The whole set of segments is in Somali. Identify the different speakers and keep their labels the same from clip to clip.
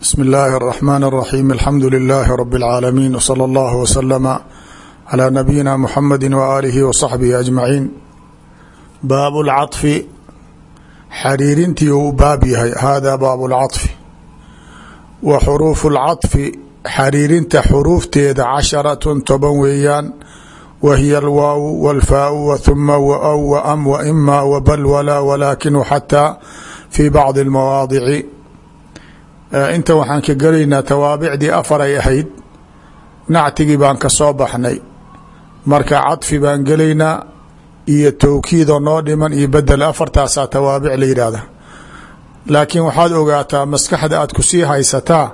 Speaker 1: bsmi اllaahi الرaxmaan الraxiim alxamdu lilaahi rab اlcaalamiin wslى اllah wslama calىa nabiyina muxamadi waaalihi waصaxbihi ajmaciin baabu اlcaطfi xariirintii uu baab yahay hada baabu اlcaطfi wa xuruufu اlcaطfi xariirinta xuruufteeda casharatn toban weeyaan wa hiya alwaaw wاlfaau whuma waw waam waima wbal walaa walaakin xataa fi bacdi اlmawaadici inta waxaan ka gelaynaa tawaabicdii afar ay ahayd. Nactigii baan ka soo baxnay. Marka cadfi baan gelaynaa iyo towkiidoo noo dhiman iyo bedel afartaasaa tawaabic la yidhaahda. Laakiin waxaad ogaataa maskaxda aad ku sii haysataa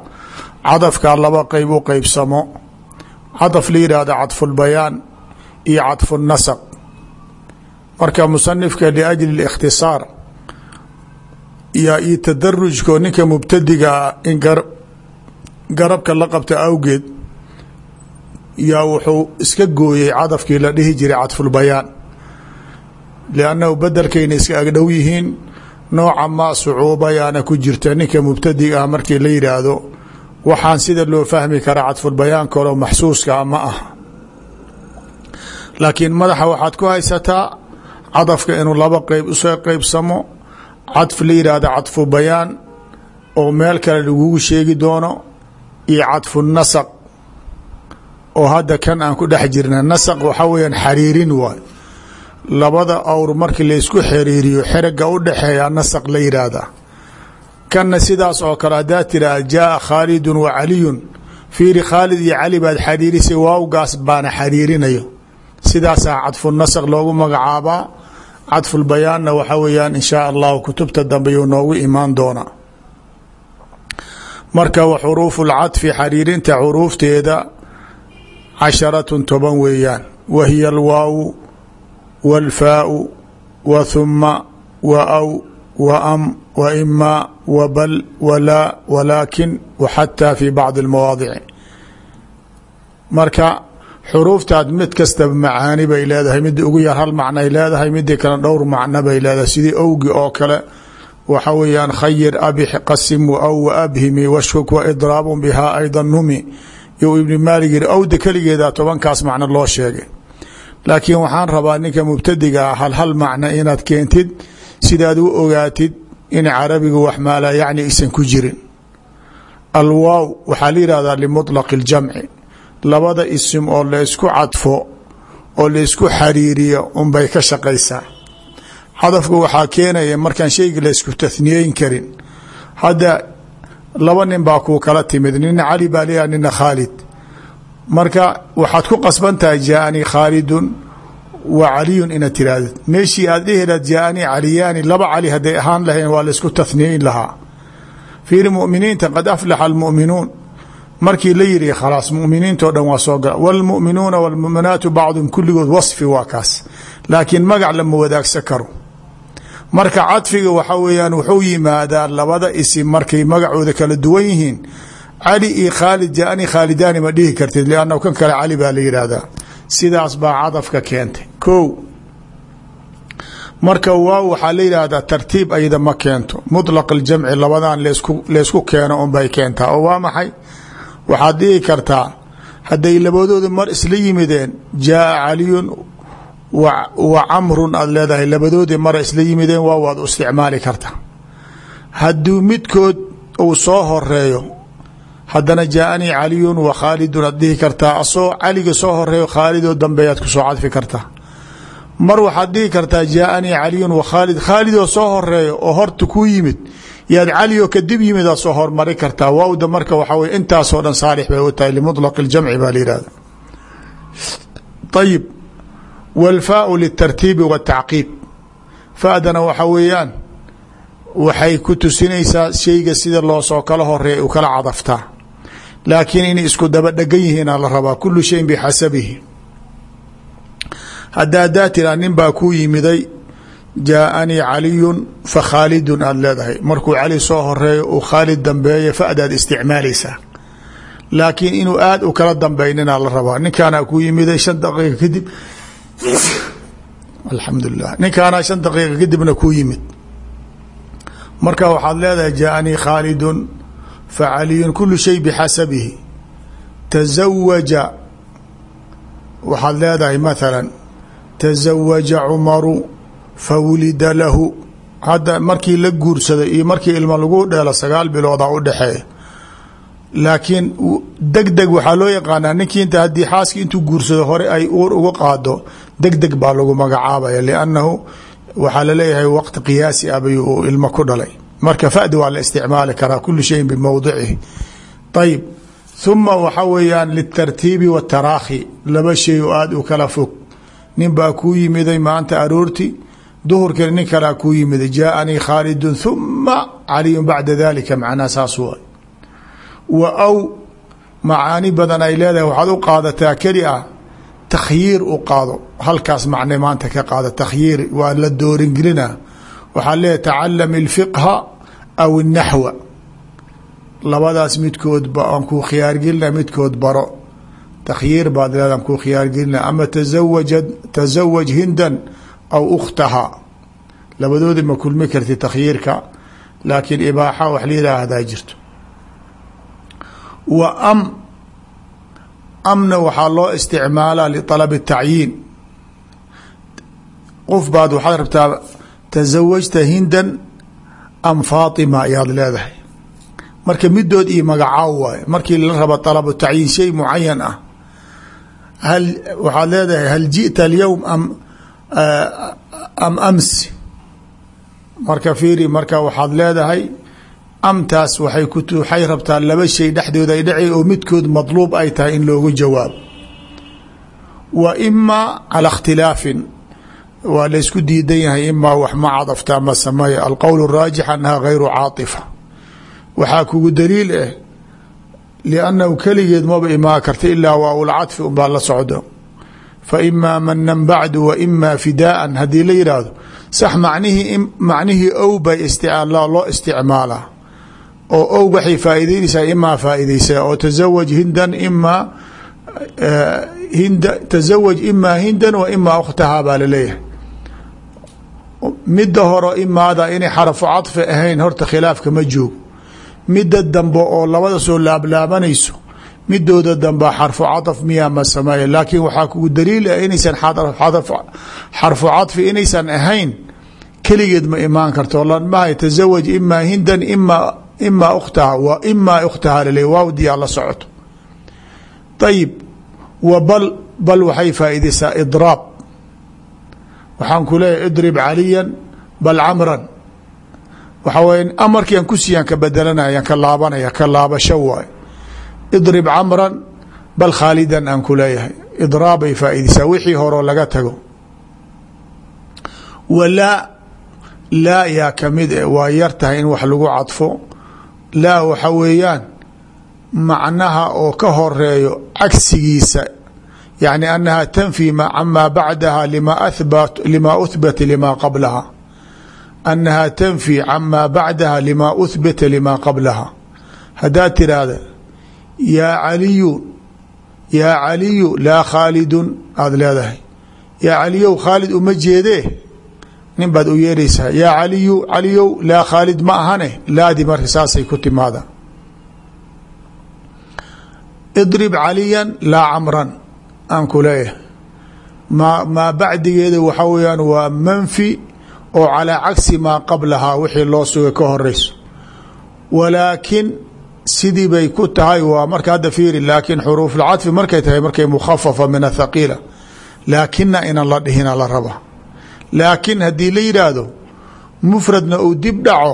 Speaker 1: cadafkaa laba qeyb u qeybsamo cadaf la yidhaahda cadfulbayaan iyo cadfunasaq marka musanifka liajli اlikhtisaar yaa io tadarujko ninka mubtadigaa in garabka la qabta awgeed yaa wuxuu iska gooyey cadafkii la dhihi jiray cadfulbayaan liannahu bedelkayna iska agdhow yihiin nooca maa sucuuba yaana ku jirta ninka mubtadiga ah markii la yidhaahdo waxaan sida loo fahmi karaa cadfulbayaan kaloo maxsuuska ma ah laakiin madaxa waxaad ku haysataa cadafka inuu laba qeyb u soo qeybsamo cadf la yidhaahda cadfu bayaan oo meel kale lagugu sheegi doono iyo cadfu nasaq. Oo hadda kan aan ku dhex jirna nasaq waxaa weyaan xariirin waay. Labada awr markii laysku xiriiriyo xerega u dhexeeya nasaq la yidhaahda kanna sidaas oo kale haddaa tiraah jaaa khaalidun wa caliyun. Fiiri khaalid iyo cali baad xariirisay waawgaas baana xariirinayo. Sidaasaa cadfu nasaq loogu magacaabaa cadfulbayaanna waxa weeyaan in shaa allahu kutubta dambe yuu noogu imaan doonaa. Marka wa xuruufu lcadfi xariirinta xuruufteeda casharatun toban weeyaan. Wa hiya alwaawu wاlfaau wa huma wa aw wa am wa ima wa bal walaa walaakin wa xataa fi bacdi اlmawaadici marka xuruuftaad mid kastaba macaani bay leedahay midda ugu yar hal macnoay leedahay midii kale dhowr macno bay leedahay. Sidii owgi oo kale waxa weeyaan khayir abix qasim aw wa abhimi washkuk wa idraabu bihaa ayda numi. You ibni maalig yiri owda keligeeda tobankaas macno loo sheegay. Laakiin waxaan rabaa ninka mubtadigaa hal hal macno inaad keentid sidaad u ogaatid in carabiga wax maalaa yacni aysan ku jirin. Alwaaw waxaa la yihahdaa limuطlaqi اljamci labada isim oo laysku cadfo oo laysku xariiriyo unbay ka shaqaysaa. Cadafku waxaa keenaya markaan shayga laysku tahniyeyn karin. Hadda laba nin baa kuu kala timid nina cali baa leeyaha nina marka waxaad ku qasban tahay jaaanii khaalidun wa caliyun inaad tirahdid meeshii aad dhehelaad jaaanii caliyaani laba cali hadday ahaan lahayn waa laysku tahniyeyn lahaa. Fiiri muminiinta qad aflaxa almu'minuun markii la yiri khalaas muminiintao dhan waa soo gala wاlmuminuuna wاlmuminaatu bacdum kulligood wasfi waa kaas laakiin magac lama wadaagsan karo marka cadfiga waxa weeyaan wuxuu yimaadaa labada isim markay magacooda kala duwan yihiin cali iyo khaalid jaani khaalidaani ma dhihi kartid liannahu kan kale cali baa la yidhaahdaa sidaas baa cadafka keentay ko marka waaw waxaa la yidhaahdaa tartiib ayada ma keento muطlaq اljamci labadan lsku laysku keeno unbay keentaa oo waa maxay Waxaad dhihi kartaa hadday labadooda mar isla yimideen jaaa caliyun wa camrun aad leedahay labadoodii mara isla yimideen waa waad u isticmaali karta. Hadduu midkood uu soo horeeyo haddana jaaanii caliyun wa khaalidun aad dhihi kartaa asoo caliga soo horeeyo khaalidoo dambeeyaad ku soo cadfi kartaa. Mar waxaad dhihi kartaa jaaanii caliyun wa khaalid khaalidoo soo horeeyo oo horta ku yimid yaad cali oo kadib yimid aad soo hormari kartaa waawda marka waxaa wey intaasoo dhan saalix bay u tahay limuطlaq اljamci baa la yihahda ayib wاlfaau litartiibi wالtacqiib fadana waxa weeyaan waxay ku tusinaysaa shayga sida loosoo kala horeeya u kala cadaftaa laakiin inay isku daba dhegan yihiina la rabaa kulu shayin bixasabihi hadda haddaa tiraa nin baa kuu yimiday jaaanii caliyun fa khaalidun aada leedahay. Markuu cali soo horeeyo uu khaalid dambeeyo fadaad isticmaalaysaa. Laakiin inuu aada u kala dambaynina la rabaa. Ninkaana kuu yimiday shan daqiiqa kadib alxamdulilah ninkaana shan daqiiqa kadibna kuu yimid. Marka waxaad leedahay jaaanii khaalidun facaliyun kulu shay bixasabihi. Tazawaja waxaad leedahay mathala tazawaja cumaru fawulida lahu hadda markii la guursaday iyo markii ilma lagu dheelo sagaal biloodaa u dhexeeya laakiin deg deg waxaa loo yaqaanaa ninkii inta haddii xaaskii intuu guursado hore ay uur uga qaado deg baa lagu magacaabaya liannahu waxaa la leeyahay waqti qiyaasi ah ilmo ku dhalay. Marka fadi waa la isticmaali karaa kulu shayin bimowdicihi ayib huma waxa weeyaan litartiibi wataraakhi laba shay oo u kala fog. Nin baa kuu yimiday maanta aroorti duhurkina nin kalaa kuu yimiday jaaanii khaalidun huma caliyun bacda dalika macnaha saas waay. Wa aw macaani badan ay leedahay waxaad u qaadataa keli ah takhyiir u qaado. Halkaas macne maanta ka qaado takhyiir waa la dooringelina. Waxaa leeyahy tacalam ilfiqha aw الnaxwa labadaas midkoodba aan kuu khiyaargelina midkood baro. Takhyiir baad leeda aan kuu khiyaargelina ama tazawaja tasawaj hindan aw ukhtaha labadoodi ma kulmi karti takhyiirka laakiin ibaaxa wax la yihaahdaa jirto wa am amna waxaa loo isticmaalaa lialab tacyiin qof baad waxaad rabtaa tasawajta hindan am faatima ayaad leedahay marka midood iyo magacaaw waayo markii la raba alabu tacyiin shay mucayan ah hal waxaad leedahay hal ji'ta alyowm am am amsi marka fiiri marka waxaad leedahay amtaas waxay ku waxay rabtaa laba shay dhexdooda ay dhacay oo midkood madluub ay tahay in loogu jawaabo wa imaa calaa ikhtilaafin. Waa laysku diidan yahay imaa wax ma cadaftaa ma sameeya alqowl raajix annaha gayru caaifa waxaa kugu daliil ah liannahu keligeed maba imaan karta ilaa waaulcadfi unbaa la socdo fa imaa manan bacdu wa imaa fidaaan haddii la yidhaahdo sax macnihii macnihii ow bay loo isticmaalaa. Oo ow waxay faa'ideynaysaa imaa faa'iideysaa oo tasawaj hindan imaa hinda tasawaj imaa hindan wa imaa ukhtahaa baa la leeyahay midda horo imaada inay xarafu cadfi ahayn horta khilaafka ma joogo. Midda dambe oo labada soo laablaabanayso midooda dambe xarfu caطf miyaa ma sameeya laakiin waxaa kugu daliil ah inaysan xarfu caطfi inaysan ahayn keligeed ma imaan karto. Lamahay tasawaj imaa hindan ima imaa ukhtaha wa imaa ukhtaha lale waawdiyaa la socoto. Ayib wa bal bal waxay faa'iidaysaa idraab. Waxaan ku leeyahy idrib caliyan bal camran. Waxaa weya amarkii aan kusiyaan ka bedelanayaan ka laabanaya ka laabasho waay idrib camran bal khaalidan aan ku leeyahay. Idraabay faa'iidaysaa. Wixii horeo laga tago. Walaa laa yaa ka mid e waa yar tahay in wax lagu cadfo. Laa waxa weeyaan macnaha oo ka horeeyo cagsigiisa yacni annaha tanfi camaa bacdaha lima ahbat lima uhbata lima qablaha. Annaha tanfi camaa bacdaha lima uhbita lima qablaha. Haddaad tiraahda yaa caliyu yaa caliyu laa khaalidun aada leedahay. Yaa caliyow khaalid uma jeedee nin baad u yeeraysaa. Yaa caliyu caliyow laa khaalid ma ahane? Laadi marka saasay ku timaada. Idrib caliyan laa camran aan ku leeyahay. Maa maa bacdigeeda waxaa weyaan waa manfi oo calaa cagsi maa qablahaa wixii loo sugay ka horeyso walaakin sidii bay ku tahay waa marka hadda fiiri laakin xuruufulcadfi markay tahay markay mukhafafa min athaqiila laakina inan la dhihina la raba. Laakin haddii la yidhaahdo mufradna uu dib dhaco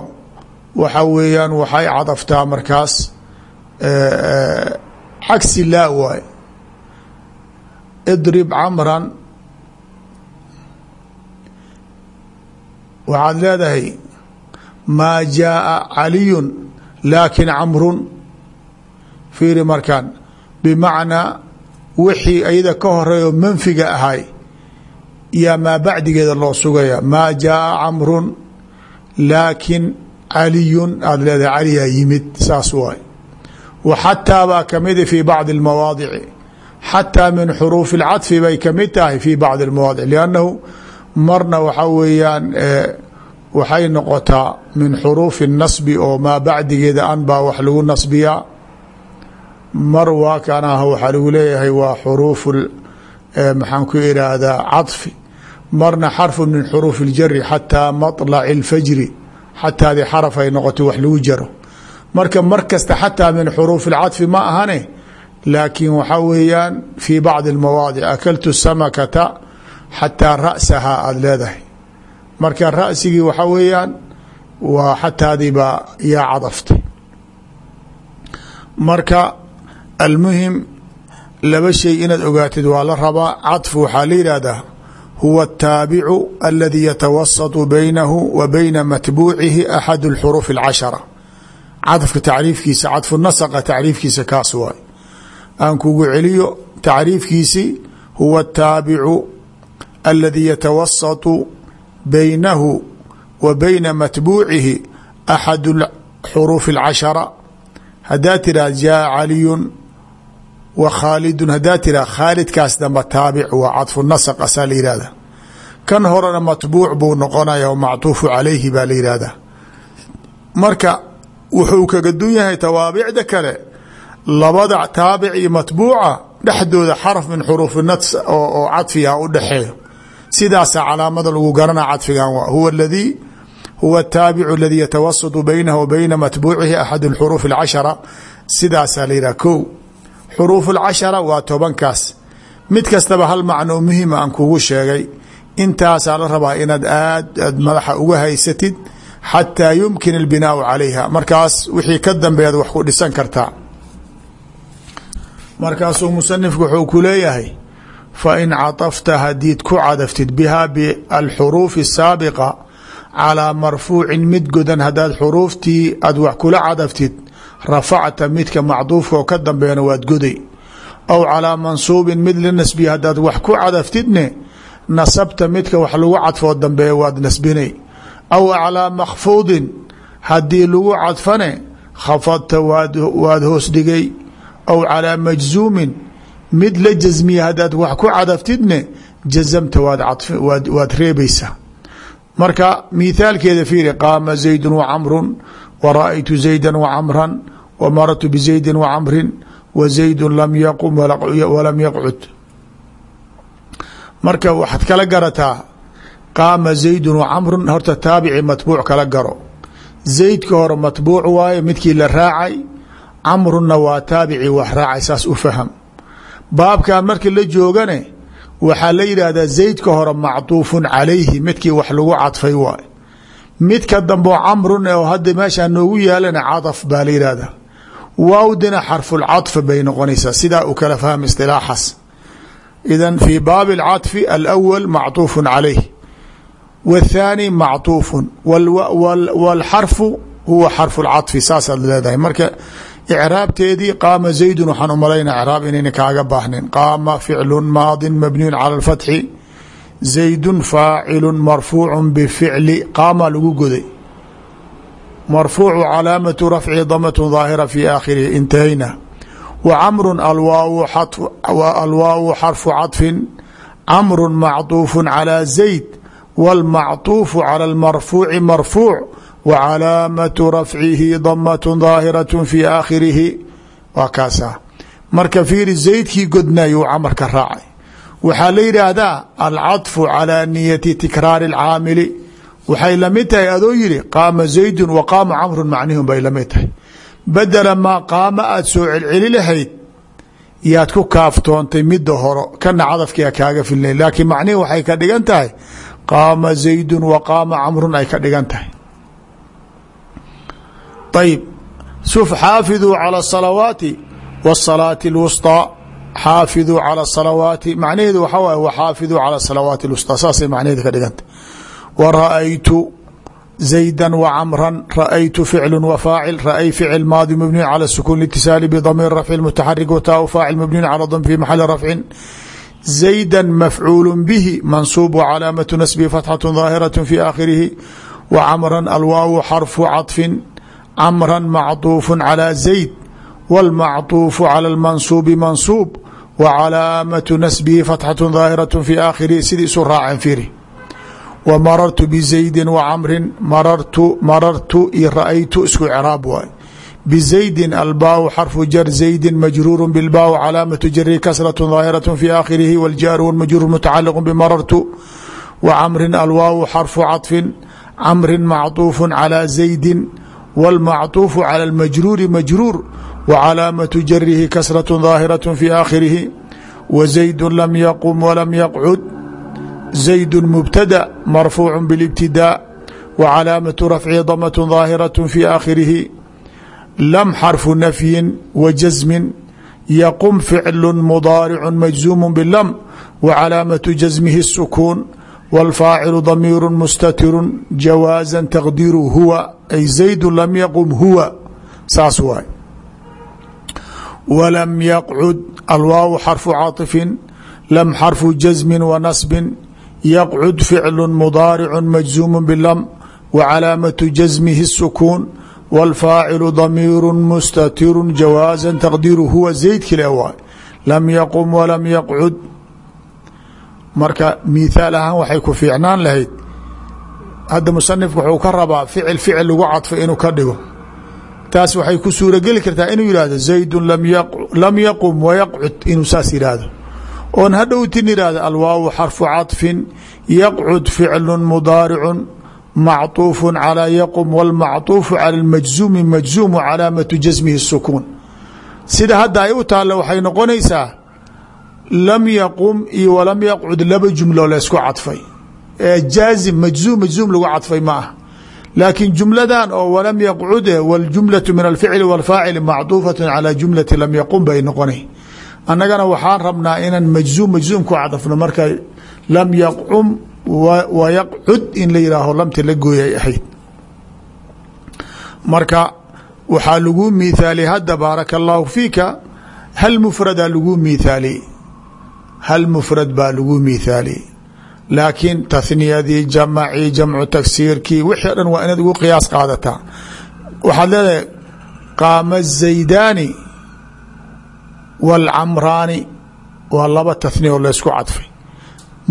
Speaker 1: waxa weeyaan waxay cadaftaa markaas cagsi laa waay. Idrib camran waxaad leedahay maa jaaa caliyun laakiin camrun fiiri markaan. Bimacnaa wixii iyada ka horeeyoo manfiga ahay yaa maa bacdigeeda loo sugaya. Maa jaaa camrun laakiin caliyun aada leedahay caliyaa yimid saas waay. Wa xataa baa kamida fii bacdi almawaadici. Xataa min xuruufi اlcadfi bay ka mid tahay fii bacdi اlmawaadic liannahu marna waxaa weeyaan waxay noqotaa min xuruufi nasbi oo maa bacdigeeda an baa wax lagu nasbiyaa mar waa kanah waxaa lagu leeyahay waa xuruuf maxaan ku iraahdaa caطfi marna xarfu min xuruuf اljari xataa maطlac اlfajri xataadii xaraf ay noqoto wax lagu jaro marka mar kasta xataa min xuruuf اlcaطfi ma ahane laakiin waxaa weeyaan fii bacdi اlmawaadic akaltu samakata xataa ra'sahaa aada leedahay marka ra'sigii waxaa weeyaan waa xataadiibaa yaa cadaftay marka almuhim laba shay inaad ogaatid waa la rabaa caطf waxaa la yihahdaa huwa الtaabicu aladi yatawasط baynahu wa bayna matbuucihi axad اlxuruuf اlcashara cadfka tacriifkiisa cadfu nasaqa tacriifkiisa kaas waay aan kugu celiyo tacriifkiisi huwa الtaabicu aladi yatawasaط baynahu wa bayna matbuucihi axad xuruuf اlcashara hadaa tiraa jaa caliyun wa khaalidun hadaa tiraa khaalidkaas damba taabic waa cadfu nasq asaa la yihahda kan horena matbuuc buu noqonaya o mactuufu calayhi baa la yihahdaa marka wuxuu kaga dun yahay tawaabicda kale. Labada taabic iyo matbuuca dhexdooda xaraf min xuruufi nas oo cadfiga u dhexeeyo sidaasaa calaamada lagu garana cadfigan waa huwa ladii huwa ataabicu aladii yatawasatu baynahu wa bayna matbuucihi axad اlxuruuf اlcashara sidaasaa la yidhah ko xuruuf اlcashara waa tobankaas mid kastaba hal macno muhima aan kugu sheegay intaasaa la rabaa inaad aad aad madaxa uga haysatid xataa yumkin اlbinaau calayha markaas wixii ka dambeed wax ku dhisan kartaa markaasuu musanifku wuxuu ku leeyahay fain caطafta hadiid ku cadaftid bihaa balxuruufi الsaabiqa calىa marfuucin mid godan hadaad xuruuftii aad wax kula cadaftid rafacta midka macduufka oo ka dambeena waad goday aw calىa mansuubin mid la nasbiya hadaad wax ku cadaftidne nasabta midka wax lagu cadfoo dambeeya waad nasbinay aw calىa makfuudin haddii lagu cadfane khafadta waad hoos dhigay aw calىa majzuumin mid la jasmiya hadaad wax ku cadaftidne jazamta waad reebaysaa. Marka mithaalkeeda fiiri qaama zaydu wacamru wa raأytu zayda wacamran wa marartu bizaydi wacamrin wa zaydu lam yaqum walam yaqcud. Marka waxaad kala garataa qaama zaydu wacamru horta taabici matbuuc kala garo. Zaydka hore matbuuc waaye midkii la raacay camruna waa taabici wax raacay saas u faham baabkan marka la joogane waxaa la yidhaahdaa zaydka hore macduufun calayhi midkii wax lagu cadfay waay. Midka dambeo camrun oo hadda meeshaa noogu yaalana cadaf baa la yidhaahdaa. Waawdina xarfulcadfa bay noqonaysaa sidaa uu kala faham istilaaxas idan fii baabi alcadfi alawal macduufun calayh waathaani macduufun walxarfu huwa xarfu lcadfi saasaad leedahay. Marka icraabteedii qaama zaydun waxaan u malayna icraab inayna kaaga baahnin qaama ficlun maadin mabniyun cala alfatxi zaydun faacilun marfuucun bificli qaamaa lagu goday. Marfuucu calaamatu rafci damatun daahira fii aakhirihi intahayna. الواو حرف alwaawu xarfu cadfin camrun macduufun calaa zayd wاlmacduufu cala almarfuuci marfuuc wa calaamatu rafcihi damatun daahiraة fi aakhirihi waa kaasa marka fiiri zaydkii godnayuu camarka raacay waxaa la yidhaahdaa alcaطfu calى niyati tikraari اlcaamili waxay lamid tahay adoo yidhi qaama zaydun wa qaama camru macnihun bay lamid tahay badela maa qaama aada soo celceli lahayd yaad ku kaaftoontay midda horo kana cadafkia kaaga filnay laakiin macnihi waxay ka dhigan tahay qaama zaydun wa qaama camrun ay ka dhigan tahay ayb suf xaafiduu calى الصalawaati w الصalaaةi اlwusطىa xaafiduu calى الصalawaati macnaheedu waxaa waay waxaafiduu calى الصalawaati اlwusطىa saasay macnaheeda ka dhigantah wa raأaytu زayda وcmra raأytu ficlu وfaacil raأy ficil maadi mبniyu calى الsukun اlاtisaali bdamiir rafci mutaxarik wtaa faacil mبniyu calى dm fi maxali rafcin زayda mafcuul bihi mansuub wcalaamaةu nasbi fatxaة ظaahiraة fi aakhirihi wcmra alwaawu xarfu caطfi cmra macطuuf calى zayd wاlmacطuufu calى اlmansuubi mansuub wa calaamatu nasbihi fatxaة ظaahiraة fi aakhirihi sidii isu raaceen fiiri wa marartu bizaydin wa camrin marartu marartu iyo ra-aytu isku craab waay bzaydin albaaءu xarfu jar zaydi majruur bilbaaء calaamaةu jari kasraة ظaahiraة fi aakhirihi wاljaaru wاlmajruur mutacaliq bmarartu wa camrin alwaawu xarfu caطfin camrin macطuufu calى zaydi wاlmacطuufu calى اlmajruuri majruur wa calaamaةu jarihi kasraة ظaahiraة fi aakhirihi wa zaydu lam yaqum walam yaqcud زayd mubtada marfuuc bاlاbtidاء wa calaamaةu rafci damaة ظaahiraة fi aakhirihi lm xarfu nafyi wa jasmi yaqum ficlu mudaaricu majzuum blm wa calaamatu jasmihi الsukuun wاlfaacilu damiiru mustatiru jawaaza taqdiiru huwa ay zaydu lam yaqum huwa saas waay walam yaqcud alwaaw xarfu caطifin lam xarfu jasmi wa nasbi yaqcud ficlu mudaaricu majzuum blm wa calaamatu jasmihi الsukuun wاlfaacilu damiiru mustatiru jawaaza taqdiiru huwa zaydki le waay lam yaqum walam yaqcud marka mithaal ahaan waxay ku fiicnaan lahayd hadda musanifku wuxuu ka rabaa ficil ficil lagu cadfo inuu ka dhigo taas waxay ku suurageli kartaa inuu yihahdo zaydu lam yaqum wayaqcud inuu saas yihahdo oon hadhowtin yihahdo alwaawu xarfu caطfin yaqcud ficlu mudaaricu macطuuf calى yaqum wاlmacطuufu calى اmajzuumi majzuum calaamatu jasmihi الsukuun sida hadda ay u taalla waxay noqonaysaa lam yaqum iyo walam yaqcud laba jumlo laysku cadfay. Ee jaazim majzuum majzuum lagu cadfay ma ah laakiin jumladan oo walam yaqcud waljumlatu min alficli walfaacili macduufatu calaa jumlati lam yaqum bay noqonay. Annagana waxaan rabnaa inaan majzuum majzuum ku cadafno marka lam yaqcum wa yaqcud in la yihaaho lamta la gooyay ahayd. Marka waxaa lagu miithaaliyey hadda baaraka allaahu fiika hal mufradaa lagu miithaaliyey hal mufrad baa lagu miithaaliyey laakiin tahniyadii jamacii jamcu tagsiirkii wixii o dhan waa inaad ugu qiyaas qaadataa waxaad leedahay qaama zaydaani wاlcamraani waa laba tahniya oo laysku cadfay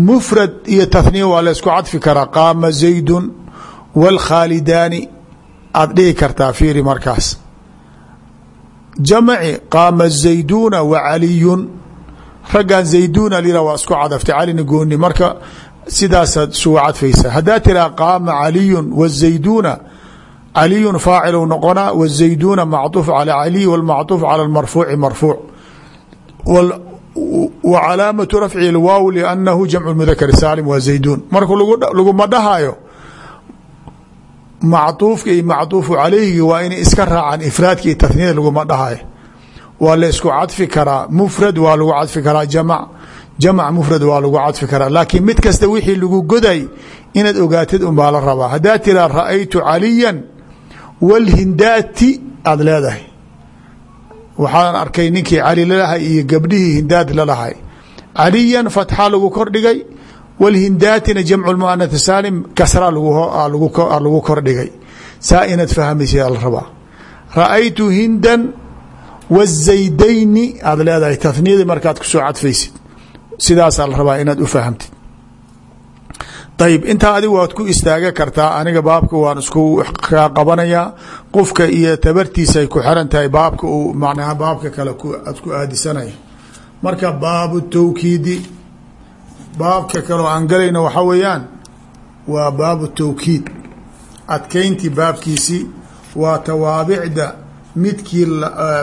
Speaker 1: mfrad iyo tahniya waa laysku cadfi karaa qaama zaydun wاlkhaalidaani aad dhihi kartaa fiiri markaas jamaci qaama zayduuna wa caliyun raggan zayduna lira waa isku cadaftay calina gooni marka sidaasaad isugu cadfaysaa haddaa tiraa qaama caliyun wazayduuna caliyun faacilu noqonaa wazayduuna macطuuf calى caliy wاlmacطuuf calى marfuuci marfuuc w calaamaةu rafci اlwaaw lأnnahu jamcu mudakr saalim waa zayduun marka laguma dhahayo macطuufka iyo macطuufu calayhigi waa inay iska raacaan ifraadka iyo tahniyada laguma dhahayo waa la isku cadfi karaa mufrad waa lagu cadfi karaa jamc jamc mufrad waa lagu cadfi karaa. Laakiin mid kasta wixii lagu goday inaad ogaatid unbaa la rabaa. Haddaa tiraa ra'aytu caliya wاlhindaati aada leedahay. Waxaan arkay ninkii cali lalahay iyo gabdhihii hindaad lalahay caliyan fatxa lagu kordhigay wlhindaatina jamcu muanath saalim kasra lagu kordhigay saa inaad fahmaysa la rabaa. Ra'aytu hindan wzaydayni aad leedahay taniyadii markaad ku soo cadfaysid sidaasaa la rabaa inaad u fahamtid ayib intaa adig waad ku istaaga kartaa aniga baabka waan isku kaa qabanayaa qofka iyo tabartiisaay ku xiran tahay baabka uu macnaha baabka kale aad ku aadisanaya marka baabu tawkiidi baabka kaleo aan galayna waxaa weeyaan waa baabu tawkiid midkii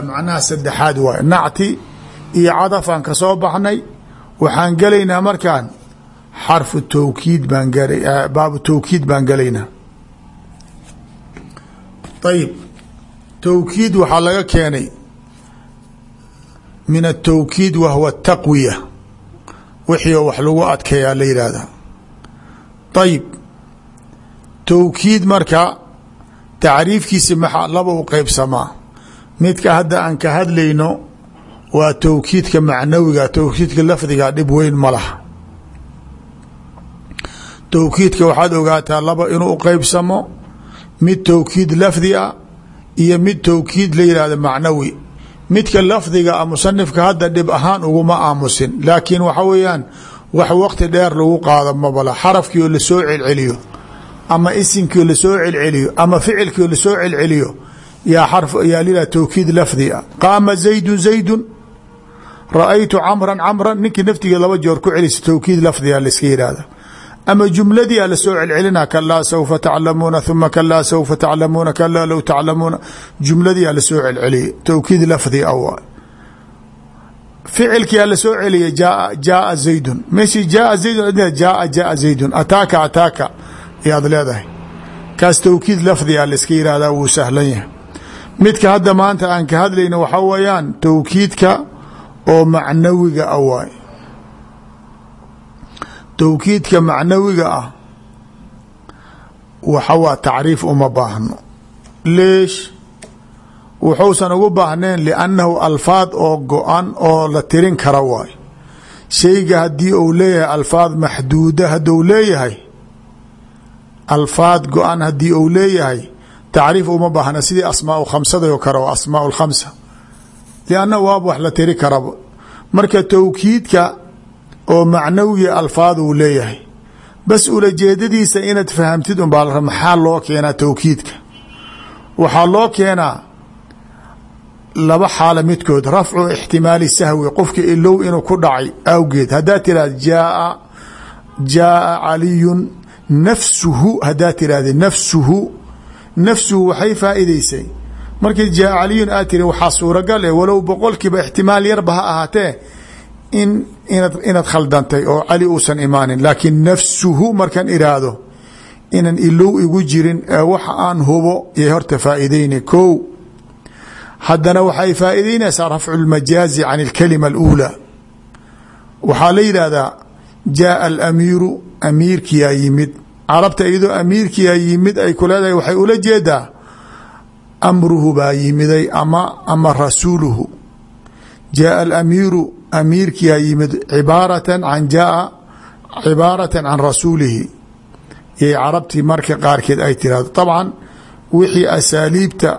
Speaker 1: macnaha saddexaad waay. Nacti iyo cadafaan ka soo baxnay. Waxaan gelaynaa markaan xarfu tawkiid baan gala baabu tawkiid baan galaynaa ayib tawkiid waxaa laga keenay min atawkiid wahwa taqwiya wixii wax lagu adkeeyaa la yidhaahdaa ayib tawkiid marka tacriifkiisi maxaa laba u qeybsamaa midka hadda aan ka hadlayno waa tawkiidka macnawiga tawkiidka lafdiga dhib weyn ma laha. Tawkiidka waxaad ogaataa laba inuu qeybsamo mid tawkiid lafdi a iyo mid tawkiid la yihahdo macnawi. Midka lafdiga a musanifka hadda dhib ahaan uguma aamusin laakiin waxa weeyaan wax waqti dheer lagu qaado mabala xarafkii oo la soo celceliyo ama isimkii la soo celceliyo ama ficilkii la soo celceliyo yaa towkiid lafdi. A qaama zaydun zaydun. Ra'aytu camran camran. Ninkii naftiga laba joor ku celisa towkiid lafdiga laiska yihahda ama jumladii a la soo celcelina kalaa saufa taclamuuna uma kalaa saufa taclamuuna kalaa low taclamuuna. Jumladii a la soo celceliyay towkiid lafdi a waay ficilkii a la soo celiyay jaa jaaa zaydun. Meeshii jaaa zaydun jaaa jaaa zaydun. Ataaka ataaka. Yaad leedahay. Kaas towkiid lafdi a laiska yihahdaa wuu sahlan yahay midka hadda maanta aan ka hadlayno waxaa weeyaan towkiidka oo macnawiga a waay towkiidka macnawiga ah waxa waa tacriif uma baahno. Leesh wuxuusan ugu baahneen liannahu alfaad oo go-an oo la tirin kara waay shayga haddii uu leeyahay alfaad maxduuda hadduu leeyahay alfaad go-an haddii uu leeyahay tacriif uma baahna sidii asmaau khamsada oo kale oo asmaau lkhamsa liannahu waab wax la tiri karaba marka towkiidka oo macnawiga alfaad uu leeyahay bas ulajeedadiisa inaad fahamtid unbaa la maxaa loo keenaa towkiidka waxaa loo keenaa laba xaalo midkood. Rafcu ixtimaali sahwi qofka ilow inuu ku dhacay awgeed. Haddaad tirahda jaaa jaaa caliyun nafsuhu haddaad tirahda nafsuhu nafsuhu waxay faa'iideysay markii jaaa caliyun aad tiri waxaa suuragal eh walow boqolkiiba ixtimaal yarba ha ahaatee in inaad inaad khaldantay oo cali uusan imaanin. Laakiin nafsuhu markaan iraahdo inan ilow igu jirin ee waxa aan hubo yay horta faa'iideyna ko haddana waxay faa'iideynaysaa rafcu lmajaazi can alkalima aluulaa waxaa la yidhaahdaa jaaa alamiiru amiirkiyaa yimid carabta iyadoo amiirkiyaa yimid ay ku leedahay waxay ula jeedaa amruhu baa yimiday ama ama rasuuluhu. Jaaa alamiiru amiirkiyaa yimid cibaaratan can jaaa cibaaratan can rasuulihi. Yay carabtii marka qaarkeed ay tirahdo طabcan wixii asaaliibta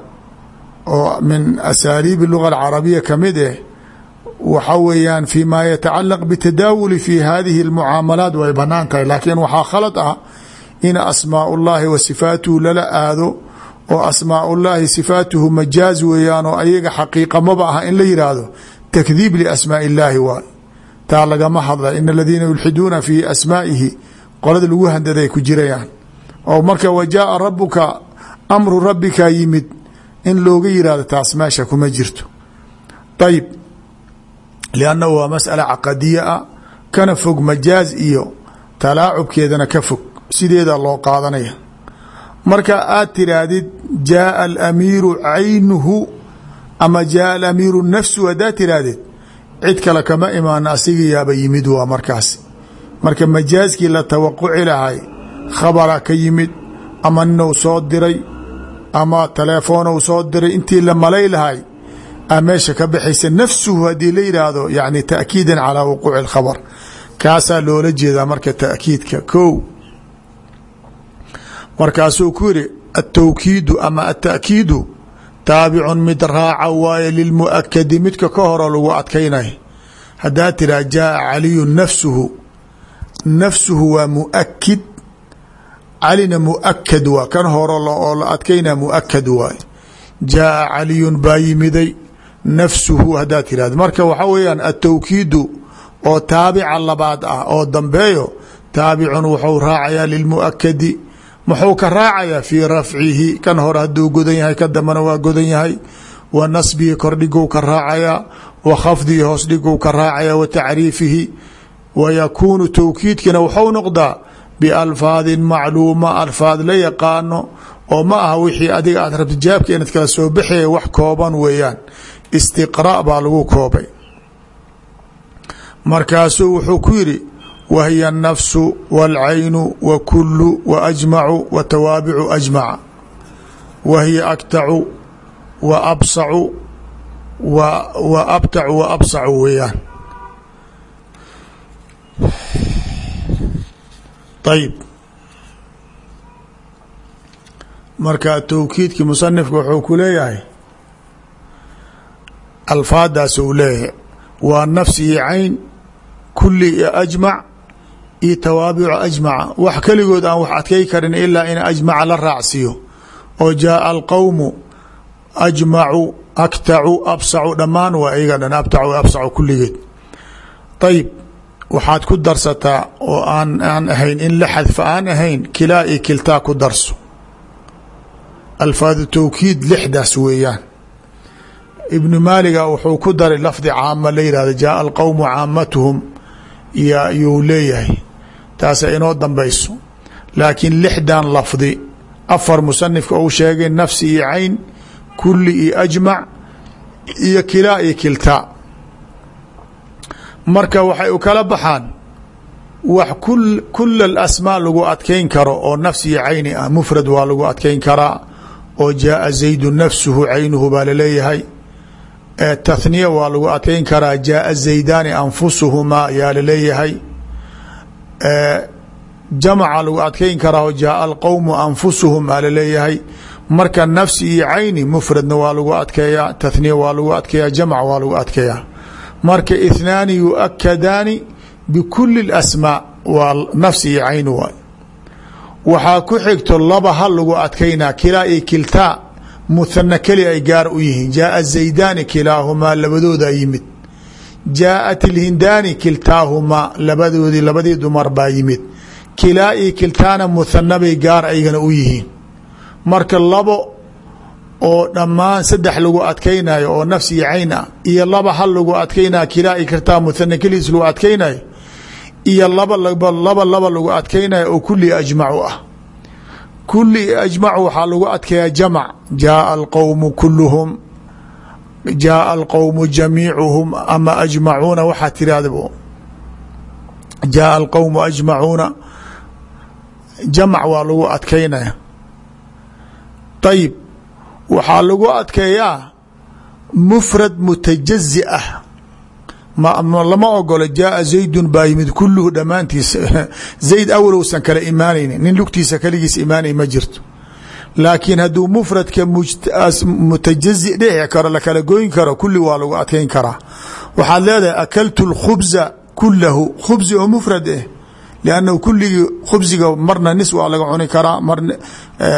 Speaker 1: oo min asaaliib luga alcarabiya ka mid eh waxa weeyaan fi ma yatacalaq bitadaawuli fi hadihi اlmucaamalaat way in asmaa ullaahi wa sifaatuhu lala aado oo asmaa ullaahi sifaatuhu majaaz weeyaanoo ayaga xaqiiqa maba aha in la yidhaahdo takdiib liasmaai illaahi waa taa lagama hadla in aladiina yulxiduuna fii asmaa'ihi qolada lagu handaday ku jirayaan oo marka wajaaa rabuka amru rabikaa yimid in looga yihahdo taas meesha kuma jirto ayib liannahu waa masala caqadiya a kana fog majaaz iyo talaacubkeedana ka fog sideeda loo qaadanaya. Marka aad tiraahdid jaaa alamiiru caynuhu ama jaaa alamiiru nafsu haddaad tiraahdid cid kale kama imaano asigayaaba yimid waa markaas marka majaaskii la tawaquci lahay khabara ka yimid ama ninuu soo diray ama teleefoonou soo diray intii la malay lahay a meesha ka baxaysa nafsuhu haddii la yidhaahdo yani taakiidan calaa wuquuci اkhabr kaasaa loola jeedaa marka taakiidka ko markaasuu ku yihi atawkiidu ama ataakiidu taabicun mid raaca waaye lilmuakadi midka ka horo lagu adkaynay. Haddaad tiraa jaaa caliyu nafsuhu. Nafsuhu waa muakid calina muakad waa kan horo oo la adkayna muakad waay jaaa caliyun baa nafsuhu haddaad tirahdo marka waxaa weeyaan atawkiidu oo taabica labaad ah oo dambeeyo taabicun wuxuu raacayaa lilmuakadi muxuu ka raacayaa fii rafcihi? Kan hore hadduu godan yahay ka dambana waa godan yahay. Wa nasbihi kordhiguu ka raacayaa wa khafdihi hoos ka raacaya wa tacriifihi. Wa yakuunu tawkiidkina wuxuu noqdaa bialfaadin macluuma alfaad la yaqaano oo ma aha wixii adiga aad rabta jaabka inaad kala soo baxaya wax kooban weeyaan. Istiqra' baa lagu koobay. Markaasuu wuxuu ku yidhi wa hiya الnafsu wاlcaynu wa kulu wa ajmacu wa tawaabicu ajmaca wa hiya aktacu wa absacu wa abtacu wa absacu weeyaan ayib marka towkiidkii musanifka wuxuu ku leeyahay alfaadaas uu leeyahay waa nafsi iyo cayn kuli iyo ajmac iyo tawaabicu ajmaca. Wax keligood aan wax adkay karin ilaa in ajmaca la raacsiiyo. Oo jaaa alqowmu ajmacu aktacu absacu dhammaan waa iyaga dhan abtacu absacu kulligeed. Ayib waxaad ku darsataa oo aan aan ahayn in la xadfa aan ahayn kilaa iyo kiltaa ku darso. Alfaadu towkiid lixdaas weeyaan. Ibnu maaliga wuxuu ku daray lafdi caama la yihahdo jaaa alqowmu caamatuhum iyo yuu taasa inoo dambayso. Laakiin lixdan lafdi afar musanifka uu sheegay nafsi iyo cayn kulli iyo ajmac iyo kilaa iyo kiltaa. Marka waxay u kala baxaan wax kula alasmaa lagu adkayn karo oo nafsi iyo cayni ah mufrad waa lagu adkayn karaa oo jaaa zaydu nafsuhu caynuhu baa la leeyahay tahniya waa lagu adkayn karaa jaaa zaydaani anfusuhumaa yaa la leeyahay jamaca lagu adkayn karaa oo jaaa alqowmu anfusuhum aa la leeyahay marka nafsi iyo cayni mufradna waa lagu adkeeyaa tahniya waa lagu adkeeyaa jamc waa lagu adkeeyaa marka ithnaani yuakadaani bikuli اasmaa waa nafsi iyo cayni waay waxaa ku xigto laba hal lagu adkaynaa kilaa iyo kiltaa muhana keli ay gaar u yihiin jaaa zaydaani kilaahumaa labadooda yimid jaaءat ilhindaani kiltaahumaa labadoodii labadii dumar baa yimid kilaa kiltaana muhana gaar aygana u yihiin marka labo oo dhammaan saddex lagu adkaynayo oo nafsi iyo iyo laba hal lagu adkaynaya kilaa iyo kiltaa muhana lagu adkaynayo iyo laba laba laba lagu adkaynayo oo kuli ajmacu ah kuli ajmacu waxaa lagu adkeeyaa jamc jaaa alqowmu kuluhum jaaa alqowmu jamiicuhum ama ajmacuuna waxaa tirahda jaaa alqowmu ajmacuuna jamc waa lagu adkaynaya ayib waxaa lagu adkeeyaa mufrad mutajazi ah lama ogolo jaaa zaydun baa yimid kuluhu zayd awlowsan kala imaanaynin nin lugtiisa kaligiis imaanay ma laakiin hadduu mufradka mutajazi dhici karo lakala goyn karo kulli waa lagu adkayn karaa. Waxaad leedahay akaltu lkhubza kulahu khubsi oo mufrad eh liannahu kulligii khubsiga marna nis waa laga cuni karaa mar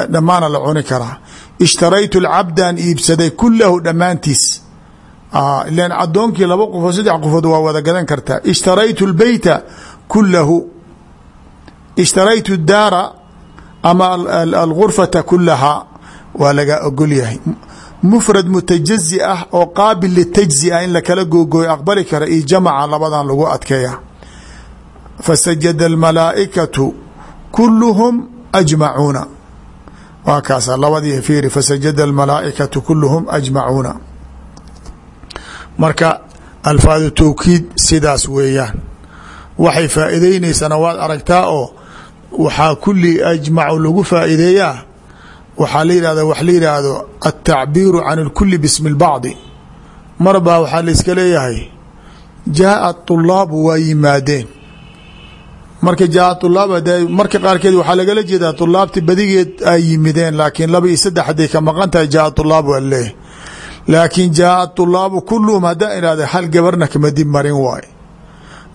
Speaker 1: dhammaana la cuni karaa. Ishtaraytu lcabdan iibsaday kulahu dhammaantiis. Ilan adoonkii laba qofoo saddex qofood waa wada gadan kartaa. Ishtaraytu lbeyta kulahu ishtaraytu daara ama algurfata kulahaa waa laga ogol yahay mufrad mutajazi ah oo qaabil litajzi ah in lakala googooyo aqbali kara iyo jamaca labadan lagu adkeeya fasajada almalaa'ikatu kuluhum ajmacuuna waa kaasa labadii fiiri fasajada almalaa'ikatu kuluhum ajmacuuna marka alfaadu towkiid sidaas weeyaan waxay faa'iideyneysana waad aragtaa oo waxaa kuli ajmacu lagu faa'iideeyaa waxaa la yihahda wax la yidhaahdo altacbiiru can اlkuli bismi اlbacdi mar baa waxaa la iska leeyahay jaaa طulaabu waa yimaadeen marka jaaa طulaab marka qaarkeed waxaa lagala jeedaa طulaabti badigeed ay yimideen laakiin laba iyo saddex hadday ka maqan tahay jaaa طulaab waa leeyahay laakiin jaaa طulaabu kuluhum haddaan ihahda hal gabarna kama dib marin waaye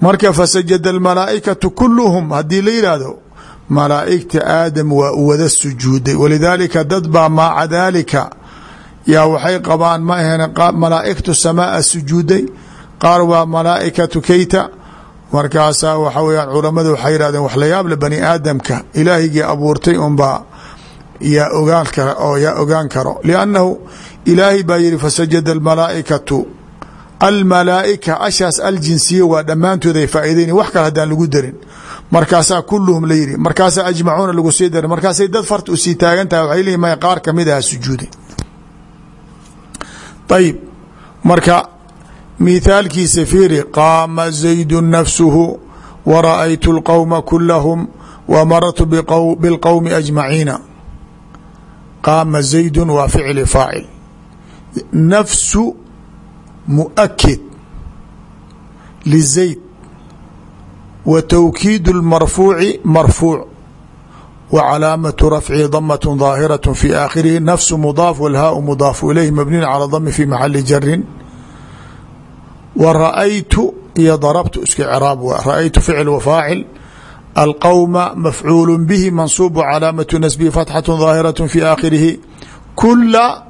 Speaker 1: marka fasajada almalaa'ikatu kuluhum haddii la yidhaahdo malaa'igta aadam waa wada sujuuday. Walidaalika dad baa maaca daalika. Yaa waxay qabaan ma aheen malaa'igtu samaaa sujuuday. Qaar waa malaa'ikatu keyta markaasaa waxa weyaan culammadu waxay yihahdeen wax la yaable bani aadamka ilaahigii abuurtay unbaa yaa ogaan kara oo yaa ogaan karo. Liannahu ilaahay baa yihi fasajada almalaa'ikatu almalaa'ika ashaas aljinsiya waa dhammaantood ay faa'iideyn wax kale haddaan lagu darin. Markaasaa kuluhum la yidhi markaasaa ajmacuuna lagu sii daray markaasay dad farta u sii taagan tahay waxay leeyihiin maya qaar ka mid aha sujuuday ayib marka mithaalkiisa fiiri qaama zaydu nafsuhu wa ra'aytu اlqowma kulahum wa marartu bilqowmi ajmaciina. Qaama zaydu waa ficli faacil. Nafsu muؤkid lizayd wa towkiid اlmarfuuci marfuuc wa calaamatu rafcihi damaة ظaahiraة fi aakhirihi nafsu mudaaf wاlhaau mudaafu ilayh mabniin calى dami fi maxali jarin wa ra'aytu iyo darabtu iska craab wa ra'aytu ficil wa faacil alqowma mafcuul bihi mansuubu calaamatu nasbihi fatxaة ظaahiraة fi aakhirihi kula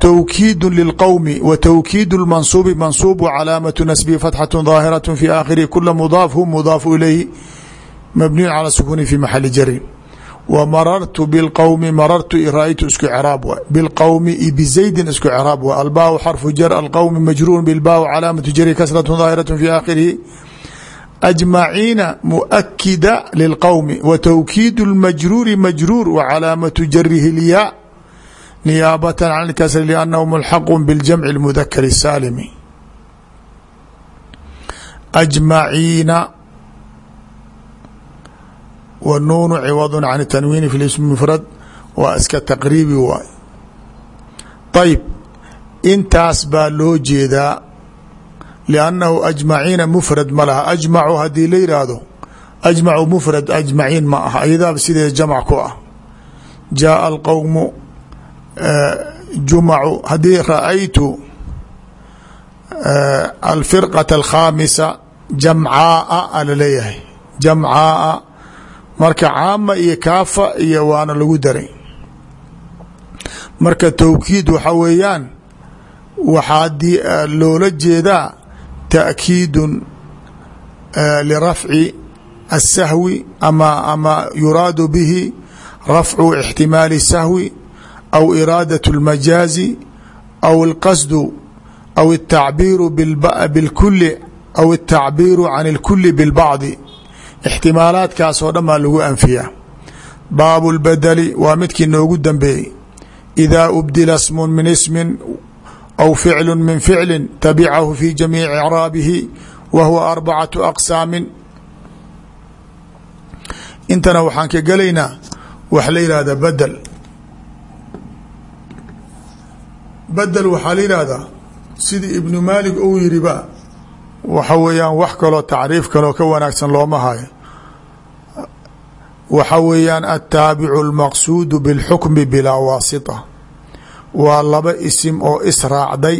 Speaker 1: twkiid lilqowmi wa twkiid اlmansuubi mansuubu calaamatu nasbihi fatxaة ظaahiraة fi aakhirihi kula mudaaf hu mudaafu ilayhi mabniyu calى sukuni fi maxali jarin w marartu bاlqowmi marartu ra-ytu isku craab w bاlqowmi i bzaydin isku craab w albaaءu xarfu jar alqowmi majruur bilbaaءu calaamatu jari kasraة ظaahiraة fi aakhirihi أجمaعيiنa مؤkida للqوم وتwkiid الmajrوuri majrوur وcalaamaة jarih الyاء نiyaabaة عن الksr لأnhu ملxq bالجمع المذkr الsاalm أجمaعيiنa wnuun ciwad عan التنwين في الاسم مفrad waa iska تqriibi waay طayب intaas baa loo jeedaa لأnnahu أجmaciina mfrad ma laha أجmacu hadii la yidhaahdo أجmacu mfrad أجmaciin ma ah iyadaaba sideeda jamc ku ah jaaءa الqowmu jumacu hadii raأytu alfirqaة الkhaamisa jamcaaa alaleeyahay jamcaaa marka caama iyo kaafa iyo waana lagu daray marka towkiid waxa weeyaan waxaa loola jeedaa تأkiid lirafci الsahwi ama ama yuraadu bihi rafcu اxtimaali الsahwi aw iraadaة الmajaazi aw اlqasdu aw الtacbiiru bاlkuli aw الtacbiiru can اlkuli bاlbacdi ixtimaalaadkaas oo dhan baa lagu anfiyaa baabu اlbadli waa midkii noogu dambeeyey إida ubdila sm min ismi أو فعل من فعل تبعه في جميع إعrاaبه وهو أربعة أقساaم intana waxaan ka gelaynaa wax la yihahda bdل bedel waxaa la yihahdaa sidii ibnu maalik ou yiriba waxa weeyaan wax kaloo tacriif kaloo ka wanaagsan looma hayo. Waxa weeyaan altaabicu lmaqsuudu bilxukmi bilaa waasita. Waa laba isim oo israacday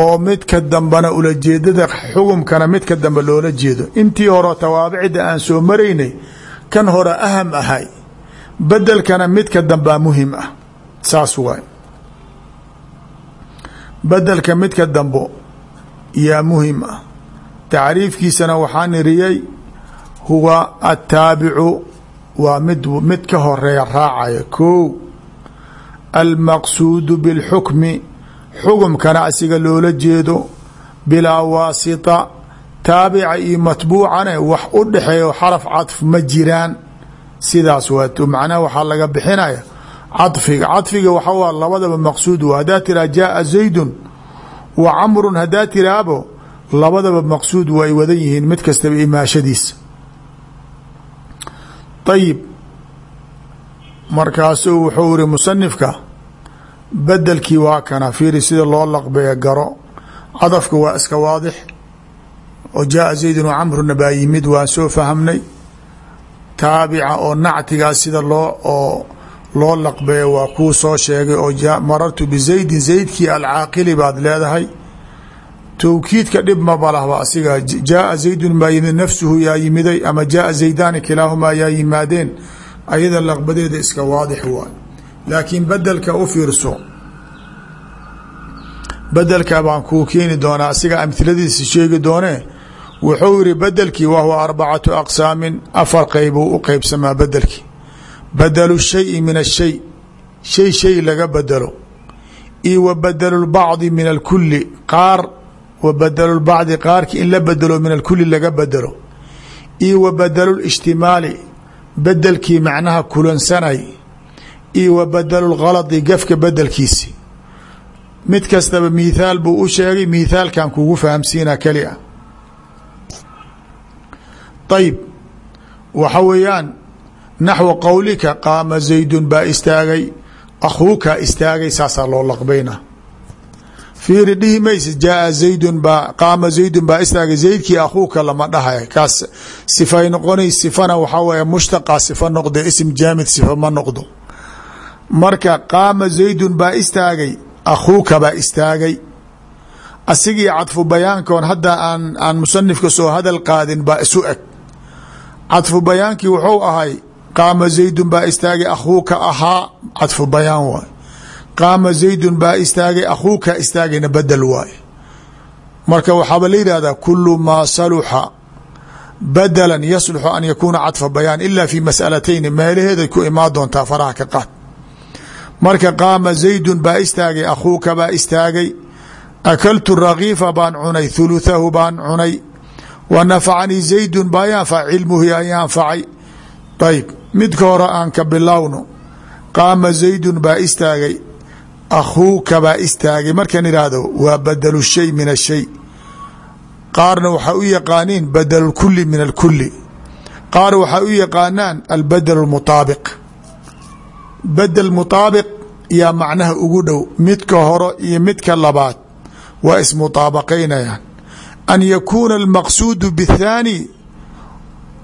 Speaker 1: oo midka dambana ulajeedada xukumkana midka dambe loola jeedo. Intii hore tawaabicda aan soo maraynay kan hore aham ahay. Bedelkana midka dambaa muhiim ah. Saas waay bedelka midka dambo yaa muhiim ah. Tacriifkiisana waxaa niriyey huwa ataabicu waa mid mid ka horreeya raacaya ko almaqsuud bاlxukmi xukumkana asiga loola jeedo bilaa waasita taabica iyo matbuucane wax u dhexeeyo xaraf cadf ma jiraan. Sidaas waat macnaha waxaa laga bixinaya cadfiga. Cadfiga waxaa labadaba maqsuud. W haddaa tiraa jaaa zaydun wa camrun haddaa tiraabo labadaba maqsuud way wadan yihiin mid kastaba imaashadiisa. Ayib markaasuu wuxuu iri musanifka bedelkii waa kana. Fiiri sida loo laqbeeya garo. Cadafka waa iska waadix. Oo jaaa zaydun wa camruna baa yimid waan soo fahamnay. Taabica oo nactigaas sida loo oo loo laqbeeya waa kuu soo sheegay oo marartu bizaydin zaydkii alcaaqili baad leedahay. Towkiidka dhib mabalahba asiga jaaa zaydun baa yimid nafsuhu yaa yimiday ama jaaa zaydaani kilaahumaa yaa yimaadeen ayada laqbadeeda iska waadix waay laakiin bedelka u fiirso bedelka baan kuu keeni doonaa asiga amhiladiisa sheegi doonee wuxuu yiri bedelkii wahuwa arbacatu aqsaamin afar qeybuu u qeybsamaa bedelkii badelu shayi min ashay shay shay laga bedelo. Io wa badelu lbacdi min alkuli qaar wa badelu lbacdi qaarkii in la bedelo min alkuli laga bedelo. Io wa badelu lishtimaali bedelkii macnaha kulansanay. Io wa badelu lgaladi gafka bedelkiisi. Mid kastaba miithaal buu u sheegay miithaalkan kugu fahamsiina keli a ayib waxa naxwa qowlika qaama zaydun baa istaagay akhuuka istaagay saasaa loo laqbayna. Fiiri dhihi maysa jaaa zaydun baa qaama zaydun baa istaagay zaydkii akhuuka lama dhahay. Kaas sifay noqonay sifana waxaa weeye mushtaqa sifa noqde ism jaamid sifa ma noqdo. Marka qaama zaydun baa istaagay akhuuka baa istaagay. Asigii cadfu bayaankoon hadda aan aan musanifka soo hadal qaadin baa isu eg. Cadfu bayaankii wuxuu ahay qaama zaydun baa istaagay akhuuka ahaa cadfu bayaan waay. Qaama zaydun baa istaagay akhuuka istaagayna badel waay. Marka waxaaba la yihahdaa kulu maa saluxa badala yasluxu an yakuuna cadfa bayaan ila fi masalatayni. Meelaheeday ku imaan doontaa faraha ka qaad. Marka qaama zaydun baa istaagay akhuuka baa istaagay akaltu rakiifa baan cunay thuluthahu baan cunay wa nafacanii zaydun baa yanfac cilmuhi an yanfacay. Ayb midka hore aan ka bilowno qaama zaydun baa istaagay akhuuka baa istaagay. Markaan idhaahdo waa badelu shay min ashay. Qaarna waxay u yaqaaniin badel kuli min alkuli qaar waxay u yaqaanaan albadel mutaabiq. Badel mutaabiq yaa macnaha ugu dhow midka hore iyo midka labaad. Waa ismutaabaqaynayaan an yakuuna almaqsuudu bthaani